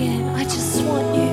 again. I just want you.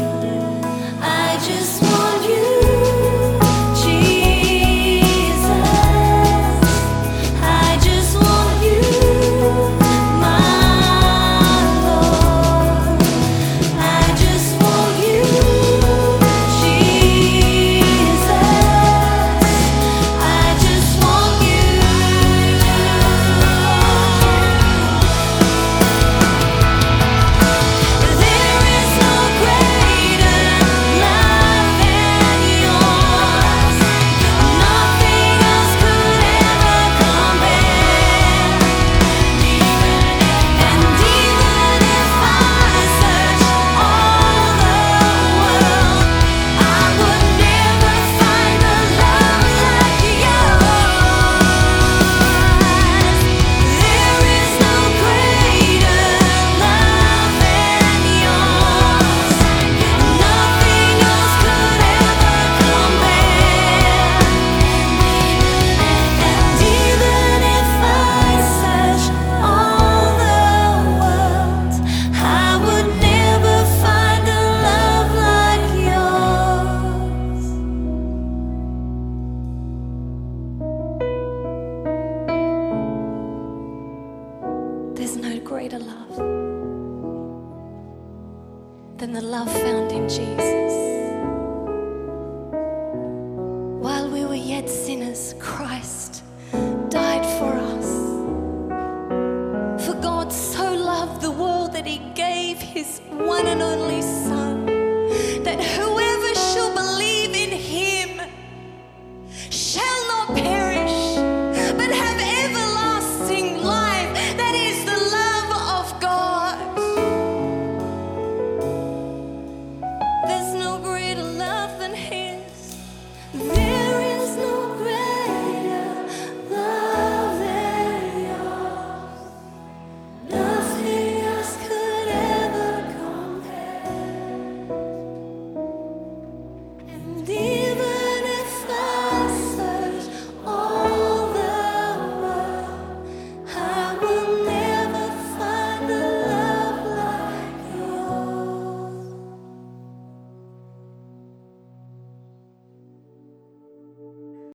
greater love than the love found in Jesus. While we were yet sinners, Christ died for us. For God so loved the world that he gave his one and only Son.